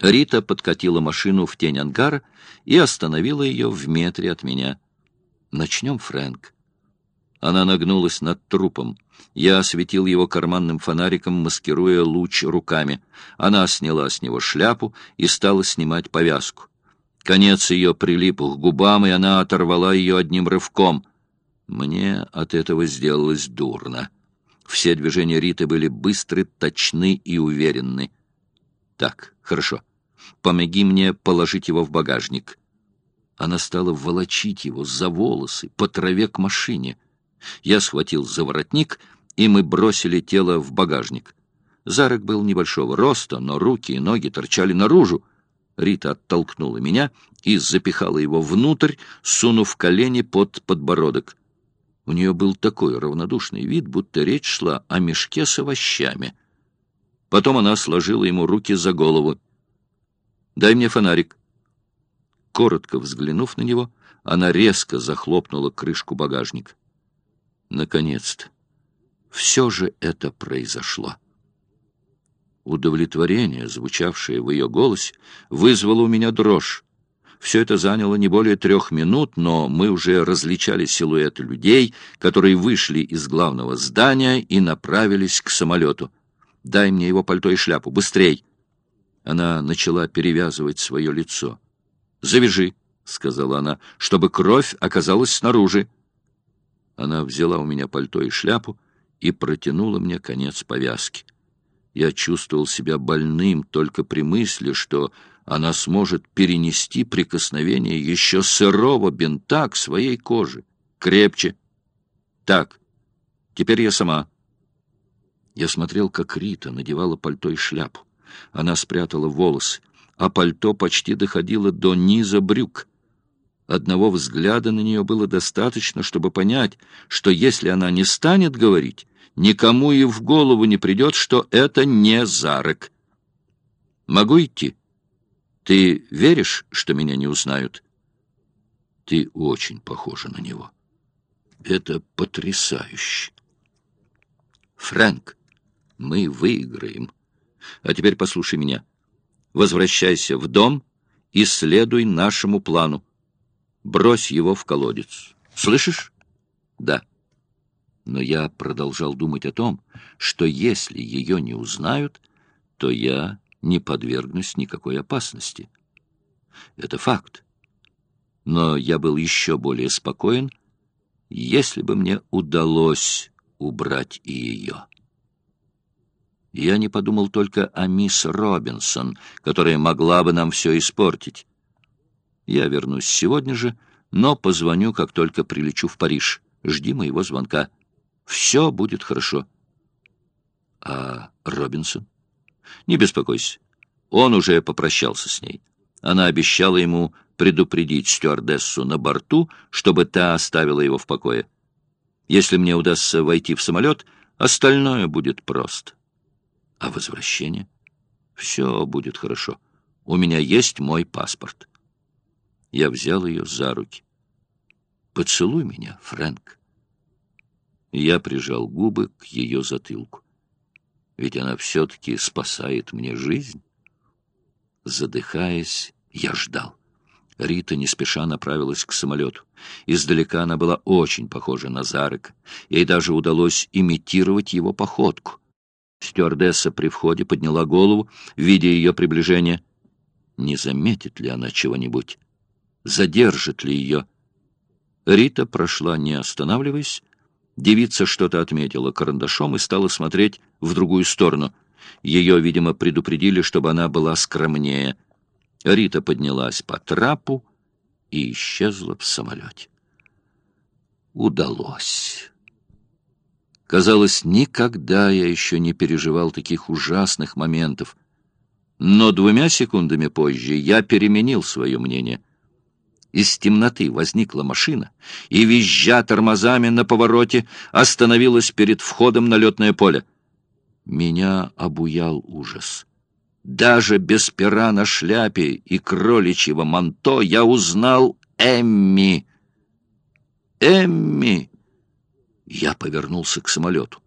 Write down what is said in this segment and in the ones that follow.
Рита подкатила машину в тень ангара и остановила ее в метре от меня. «Начнем, Фрэнк». Она нагнулась над трупом. Я осветил его карманным фонариком, маскируя луч руками. Она сняла с него шляпу и стала снимать повязку. Конец ее прилип к губам, и она оторвала ее одним рывком. Мне от этого сделалось дурно. Все движения Риты были быстры, точны и уверенны. «Так, хорошо. Помоги мне положить его в багажник». Она стала волочить его за волосы по траве к машине. Я схватил за воротник, и мы бросили тело в багажник. Зарок был небольшого роста, но руки и ноги торчали наружу. Рита оттолкнула меня и запихала его внутрь, сунув колени под подбородок. У нее был такой равнодушный вид, будто речь шла о мешке с овощами. Потом она сложила ему руки за голову. «Дай мне фонарик». Коротко взглянув на него, она резко захлопнула крышку багажника. Наконец-то! Все же это произошло. Удовлетворение, звучавшее в ее голосе, вызвало у меня дрожь. Все это заняло не более трех минут, но мы уже различали силуэты людей, которые вышли из главного здания и направились к самолету. «Дай мне его пальто и шляпу, быстрей!» Она начала перевязывать свое лицо. «Завяжи», — сказала она, — «чтобы кровь оказалась снаружи». Она взяла у меня пальто и шляпу и протянула мне конец повязки. Я чувствовал себя больным только при мысли, что она сможет перенести прикосновение еще сырого бинта к своей коже. Крепче. Так, теперь я сама. Я смотрел, как Рита надевала пальто и шляпу. Она спрятала волосы, а пальто почти доходило до низа брюк. Одного взгляда на нее было достаточно, чтобы понять, что если она не станет говорить, никому и в голову не придет, что это не Зарок. «Могу идти? Ты веришь, что меня не узнают?» «Ты очень похожа на него. Это потрясающе!» «Фрэнк, мы выиграем. А теперь послушай меня. Возвращайся в дом и следуй нашему плану. Брось его в колодец. Слышишь? Да. Но я продолжал думать о том, что если ее не узнают, то я не подвергнусь никакой опасности. Это факт. Но я был еще более спокоен, если бы мне удалось убрать и ее. Я не подумал только о мисс Робинсон, которая могла бы нам все испортить. Я вернусь сегодня же, но позвоню, как только прилечу в Париж. Жди моего звонка. Все будет хорошо. А Робинсон? Не беспокойся. Он уже попрощался с ней. Она обещала ему предупредить стюардессу на борту, чтобы та оставила его в покое. Если мне удастся войти в самолет, остальное будет просто. А возвращение? Все будет хорошо. У меня есть мой паспорт. Я взял ее за руки. «Поцелуй меня, Фрэнк». Я прижал губы к ее затылку. Ведь она все-таки спасает мне жизнь. Задыхаясь, я ждал. Рита не спеша направилась к самолету. Издалека она была очень похожа на Зарека. Ей даже удалось имитировать его походку. Стюардесса при входе подняла голову, видя ее приближение. Не заметит ли она чего-нибудь? задержит ли ее. Рита прошла, не останавливаясь. Девица что-то отметила карандашом и стала смотреть в другую сторону. Ее, видимо, предупредили, чтобы она была скромнее. Рита поднялась по трапу и исчезла в самолете. Удалось. Казалось, никогда я еще не переживал таких ужасных моментов. Но двумя секундами позже я переменил свое мнение — из темноты возникла машина и, визжа тормозами на повороте, остановилась перед входом на летное поле. Меня обуял ужас. Даже без пера на шляпе и кроличьего манто я узнал Эмми. Эмми! Я повернулся к самолету.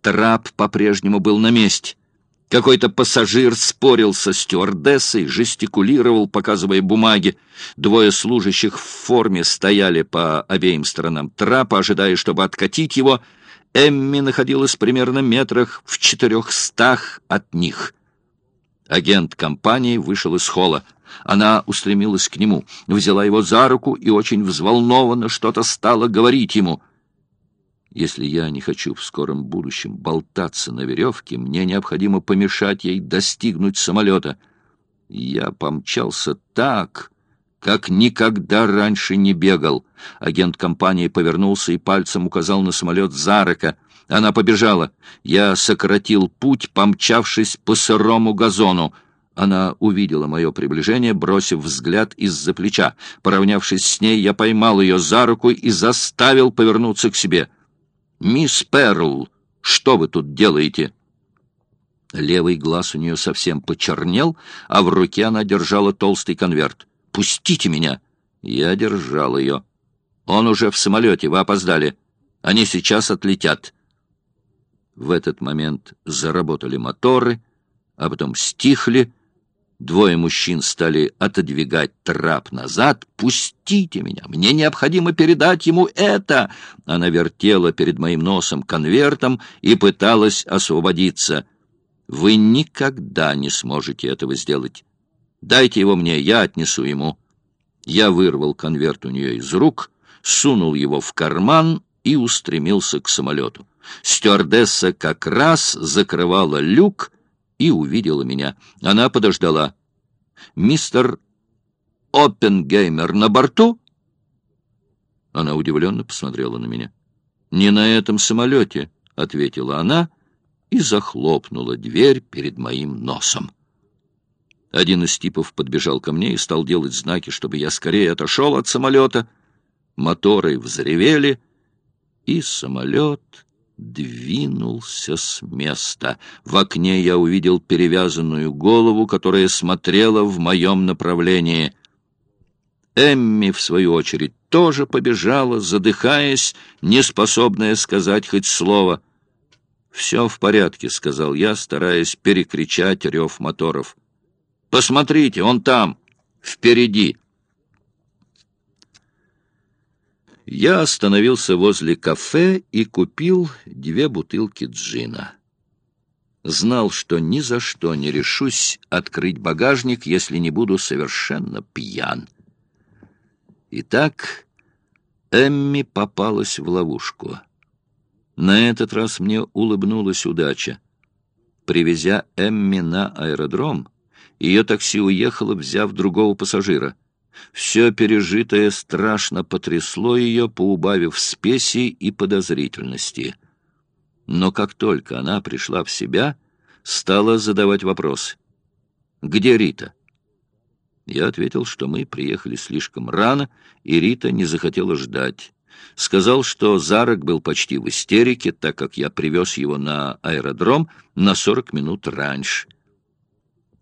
Трап по-прежнему был на месте. Какой-то пассажир спорил со стюардессой, жестикулировал, показывая бумаги. Двое служащих в форме стояли по обеим сторонам трапа, ожидая, чтобы откатить его. Эмми находилась примерно метрах в четырехстах от них. Агент компании вышел из холла. Она устремилась к нему, взяла его за руку и очень взволнованно что-то стала говорить ему — если я не хочу в скором будущем болтаться на веревке, мне необходимо помешать ей достигнуть самолета. Я помчался так, как никогда раньше не бегал. Агент компании повернулся и пальцем указал на самолет Зарака. Она побежала. Я сократил путь, помчавшись по сырому газону. Она увидела мое приближение, бросив взгляд из-за плеча. Поравнявшись с ней, я поймал ее за руку и заставил повернуться к себе — «Мисс Перл, что вы тут делаете?» Левый глаз у нее совсем почернел, а в руке она держала толстый конверт. «Пустите меня!» Я держал ее. «Он уже в самолете, вы опоздали. Они сейчас отлетят». В этот момент заработали моторы, а потом стихли, Двое мужчин стали отодвигать трап назад. «Пустите меня! Мне необходимо передать ему это!» Она вертела перед моим носом конвертом и пыталась освободиться. «Вы никогда не сможете этого сделать. Дайте его мне, я отнесу ему». Я вырвал конверт у нее из рук, сунул его в карман и устремился к самолету. Стюардесса как раз закрывала люк, и увидела меня. Она подождала. «Мистер Оппенгеймер на борту?» Она удивленно посмотрела на меня. «Не на этом самолете», — ответила она и захлопнула дверь перед моим носом. Один из типов подбежал ко мне и стал делать знаки, чтобы я скорее отошел от самолета. Моторы взревели, и самолет двинулся с места. В окне я увидел перевязанную голову, которая смотрела в моем направлении. Эмми, в свою очередь, тоже побежала, задыхаясь, неспособная сказать хоть слово. «Все в порядке», — сказал я, стараясь перекричать рев моторов. «Посмотрите, он там, впереди». Я остановился возле кафе и купил две бутылки джина. Знал, что ни за что не решусь открыть багажник, если не буду совершенно пьян. Итак, Эмми попалась в ловушку. На этот раз мне улыбнулась удача. Привезя Эмми на аэродром, ее такси уехало, взяв другого пассажира — все пережитое страшно потрясло ее, поубавив спеси и подозрительности. Но как только она пришла в себя, стала задавать вопросы. «Где Рита?» Я ответил, что мы приехали слишком рано, и Рита не захотела ждать. Сказал, что Зарок был почти в истерике, так как я привез его на аэродром на сорок минут раньше.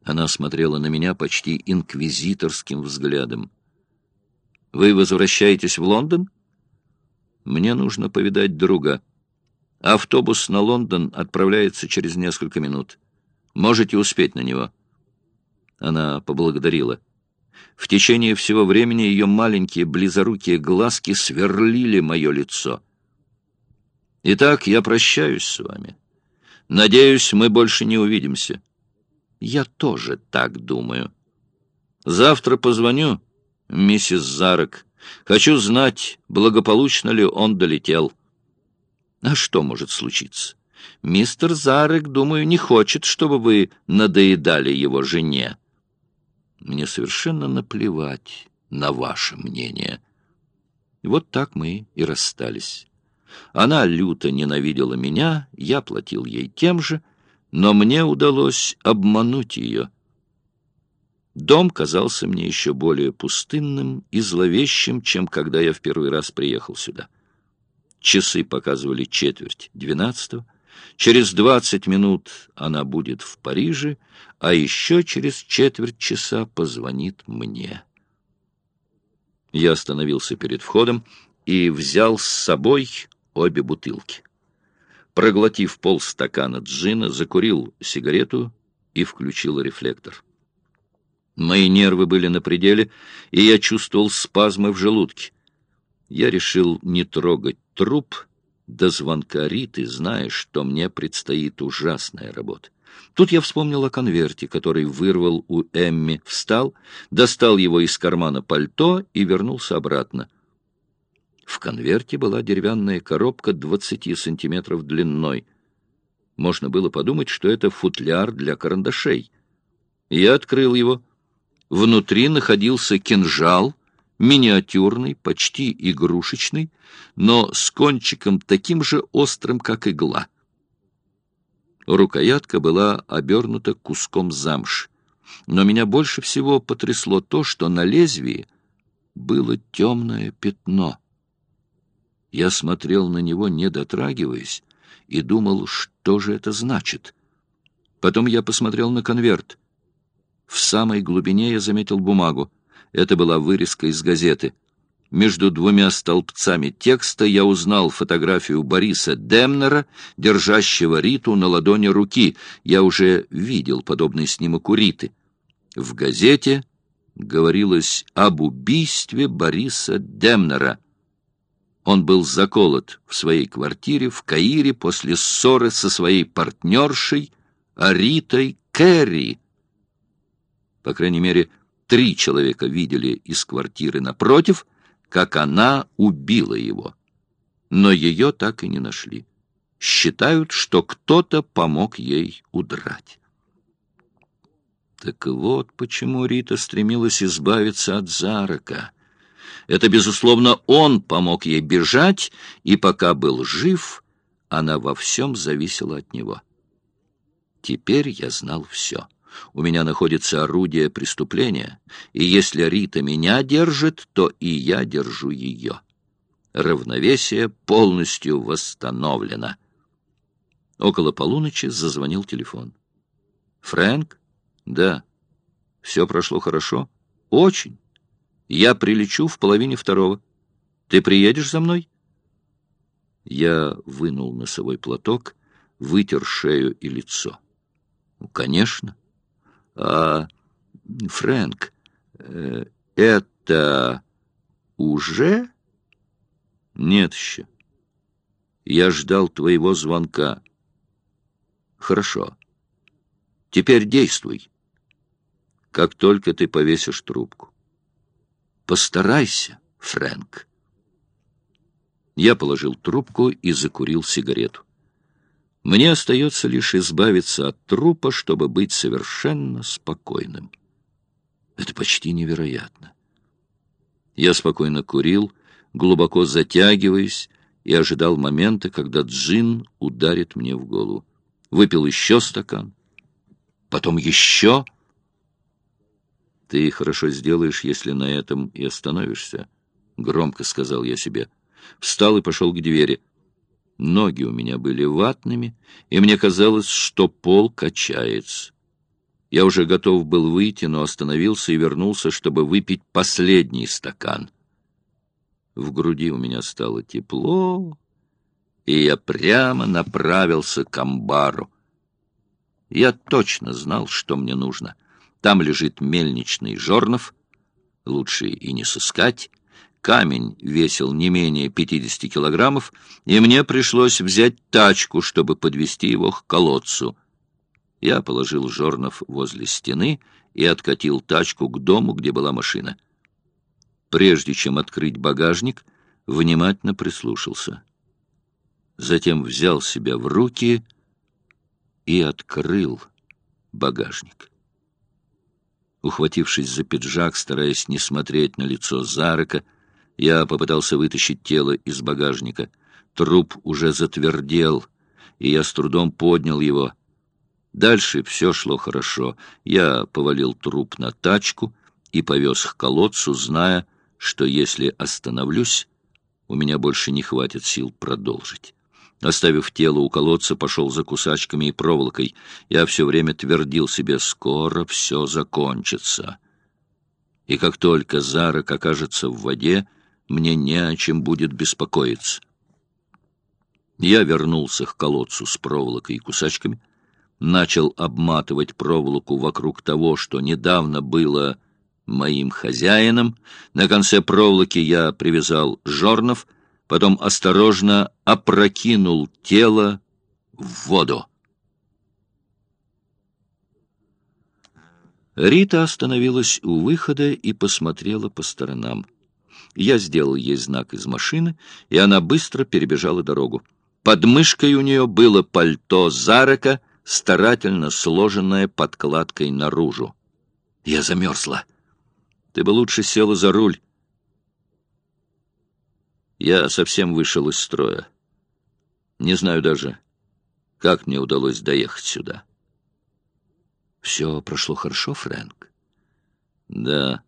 Она смотрела на меня почти инквизиторским взглядом. «Вы возвращаетесь в Лондон?» «Мне нужно повидать друга. Автобус на Лондон отправляется через несколько минут. Можете успеть на него». Она поблагодарила. В течение всего времени ее маленькие близорукие глазки сверлили мое лицо. «Итак, я прощаюсь с вами. Надеюсь, мы больше не увидимся». Я тоже так думаю. Завтра позвоню, миссис Зарок. Хочу знать, благополучно ли он долетел. А что может случиться? Мистер Зарек, думаю, не хочет, чтобы вы надоедали его жене. Мне совершенно наплевать на ваше мнение. Вот так мы и расстались. Она люто ненавидела меня, я платил ей тем же — но мне удалось обмануть ее. Дом казался мне еще более пустынным и зловещим, чем когда я в первый раз приехал сюда. Часы показывали четверть двенадцатого. Через двадцать минут она будет в Париже, а еще через четверть часа позвонит мне. Я остановился перед входом и взял с собой обе бутылки. Проглотив полстакана джина, закурил сигарету и включил рефлектор. Мои нервы были на пределе, и я чувствовал спазмы в желудке. Я решил не трогать труп до звонка Риты, зная, что мне предстоит ужасная работа. Тут я вспомнил о конверте, который вырвал у Эмми, встал, достал его из кармана пальто и вернулся обратно. В конверте была деревянная коробка двадцати сантиметров длиной. Можно было подумать, что это футляр для карандашей. Я открыл его. Внутри находился кинжал, миниатюрный, почти игрушечный, но с кончиком таким же острым, как игла. Рукоятка была обернута куском замши. Но меня больше всего потрясло то, что на лезвии было темное пятно. Я смотрел на него, не дотрагиваясь, и думал, что же это значит. Потом я посмотрел на конверт. В самой глубине я заметил бумагу. Это была вырезка из газеты. Между двумя столбцами текста я узнал фотографию Бориса Демнера, держащего Риту на ладони руки. Я уже видел подобный снимок у Риты. В газете говорилось об убийстве Бориса Демнера. Он был заколот в своей квартире в Каире после ссоры со своей партнершей Аритой Керри. По крайней мере, три человека видели из квартиры напротив, как она убила его. Но ее так и не нашли. Считают, что кто-то помог ей удрать. Так вот почему Рита стремилась избавиться от Зарака. Это, безусловно, он помог ей бежать, и пока был жив, она во всем зависела от него. Теперь я знал все. У меня находится орудие преступления, и если Рита меня держит, то и я держу ее. Равновесие полностью восстановлено. Около полуночи зазвонил телефон. «Фрэнк?» «Да». «Все прошло хорошо?» «Очень. Я прилечу в половине второго. Ты приедешь за мной?» Я вынул носовой платок, вытер шею и лицо. «Ну, конечно». А, Фрэнк, э, это уже? Нет еще. Я ждал твоего звонка. Хорошо. Теперь действуй. Как только ты повесишь трубку. Постарайся, Фрэнк. Я положил трубку и закурил сигарету. Мне остается лишь избавиться от трупа, чтобы быть совершенно спокойным. Это почти невероятно. Я спокойно курил, глубоко затягиваясь, и ожидал момента, когда джин ударит мне в голову. Выпил еще стакан, потом еще. «Ты хорошо сделаешь, если на этом и остановишься», — громко сказал я себе. Встал и пошел к двери. Ноги у меня были ватными, и мне казалось, что пол качается. Я уже готов был выйти, но остановился и вернулся, чтобы выпить последний стакан. В груди у меня стало тепло, и я прямо направился к амбару. Я точно знал, что мне нужно. Там лежит мельничный жорнов, лучше и не сыскать, Камень весил не менее 50 килограммов, и мне пришлось взять тачку, чтобы подвести его к колодцу. Я положил Жорнов возле стены и откатил тачку к дому, где была машина. Прежде чем открыть багажник, внимательно прислушался. Затем взял себя в руки и открыл багажник. Ухватившись за пиджак, стараясь не смотреть на лицо Зарака, я попытался вытащить тело из багажника. Труп уже затвердел, и я с трудом поднял его. Дальше все шло хорошо. Я повалил труп на тачку и повез к колодцу, зная, что если остановлюсь, у меня больше не хватит сил продолжить. Оставив тело у колодца, пошел за кусачками и проволокой. Я все время твердил себе «скоро все закончится». И как только Зарок окажется в воде, мне не о чем будет беспокоиться. Я вернулся к колодцу с проволокой и кусачками. начал обматывать проволоку вокруг того, что недавно было моим хозяином. На конце проволоки я привязал жорнов, потом осторожно опрокинул тело в воду. Рита остановилась у выхода и посмотрела по сторонам. Я сделал ей знак из машины, и она быстро перебежала дорогу. Под мышкой у нее было пальто Зарака, старательно сложенное подкладкой наружу. Я замерзла. Ты бы лучше села за руль. Я совсем вышел из строя. Не знаю даже, как мне удалось доехать сюда. Все прошло хорошо, Фрэнк? Да.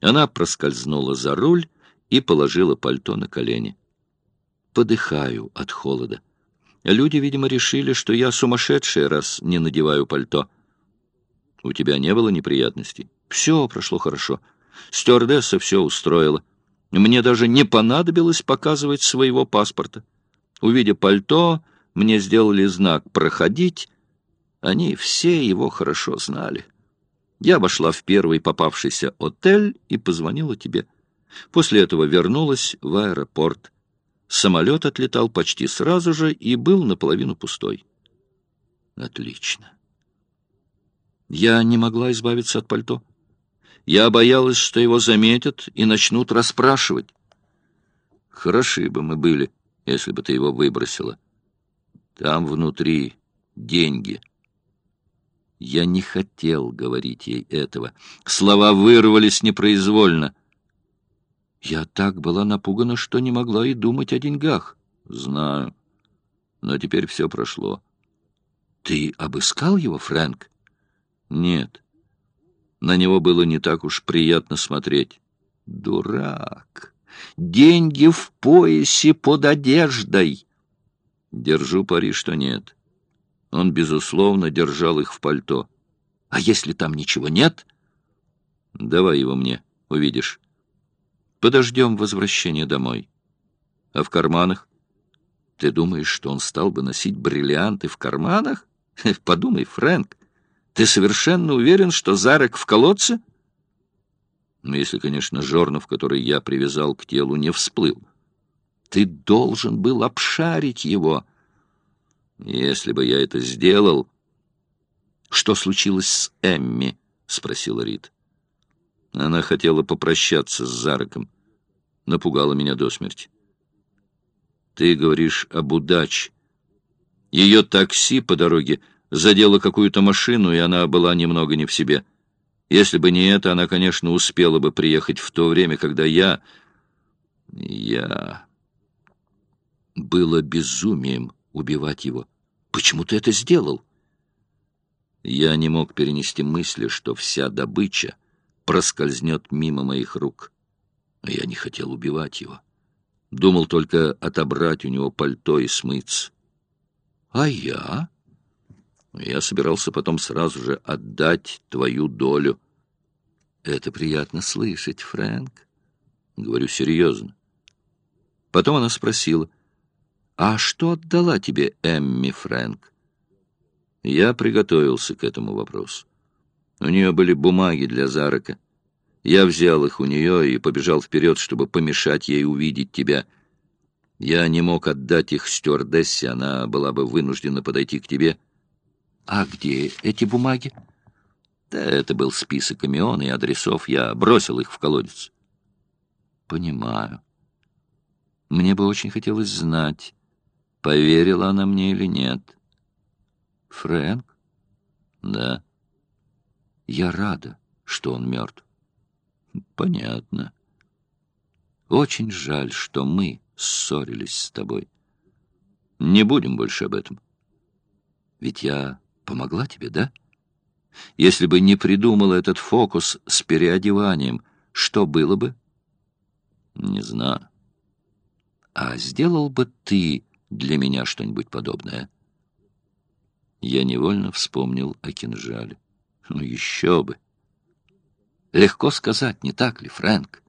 Она проскользнула за руль и положила пальто на колени. Подыхаю от холода. Люди, видимо, решили, что я сумасшедшая, раз не надеваю пальто. У тебя не было неприятностей? Все прошло хорошо. Стюардесса все устроила. Мне даже не понадобилось показывать своего паспорта. Увидя пальто, мне сделали знак «Проходить». Они все его хорошо знали. Я вошла в первый попавшийся отель и позвонила тебе. После этого вернулась в аэропорт. Самолет отлетал почти сразу же и был наполовину пустой. Отлично. Я не могла избавиться от пальто. Я боялась, что его заметят и начнут расспрашивать. Хороши бы мы были, если бы ты его выбросила. Там внутри деньги — я не хотел говорить ей этого. Слова вырвались непроизвольно. Я так была напугана, что не могла и думать о деньгах. Знаю. Но теперь все прошло. Ты обыскал его, Фрэнк? Нет. На него было не так уж приятно смотреть. Дурак! Деньги в поясе под одеждой! Держу пари, что нет. Он, безусловно, держал их в пальто. А если там ничего нет? Давай его мне, увидишь. Подождем возвращения домой. А в карманах? Ты думаешь, что он стал бы носить бриллианты в карманах? Подумай, Фрэнк, ты совершенно уверен, что Зарек в колодце? Ну, если, конечно, Жорнов, который я привязал к телу, не всплыл. Ты должен был обшарить его — если бы я это сделал... Что случилось с Эмми? Спросила Рит. Она хотела попрощаться с Зароком. Напугала меня до смерти. Ты говоришь об удаче. Ее такси по дороге задело какую-то машину, и она была немного не в себе. Если бы не это, она, конечно, успела бы приехать в то время, когда я... Я... Было безумием убивать его. Почему ты это сделал? Я не мог перенести мысли, что вся добыча проскользнет мимо моих рук. Я не хотел убивать его. Думал только отобрать у него пальто и смыться. А я? Я собирался потом сразу же отдать твою долю. Это приятно слышать, Фрэнк. Говорю серьезно. Потом она спросила, «А что отдала тебе Эмми Фрэнк?» Я приготовился к этому вопросу. У нее были бумаги для Зарака. Я взял их у нее и побежал вперед, чтобы помешать ей увидеть тебя. Я не мог отдать их стюардессе, она была бы вынуждена подойти к тебе. А где эти бумаги? Да это был список имен и адресов, я бросил их в колодец. Понимаю. Мне бы очень хотелось знать, Поверила она мне или нет? Фрэнк? Да. Я рада, что он мертв. Понятно. Очень жаль, что мы ссорились с тобой. Не будем больше об этом. Ведь я помогла тебе, да? Если бы не придумала этот фокус с переодеванием, что было бы? Не знаю. А сделал бы ты для меня что-нибудь подобное. Я невольно вспомнил о кинжале. Ну, еще бы. Легко сказать, не так ли, Фрэнк?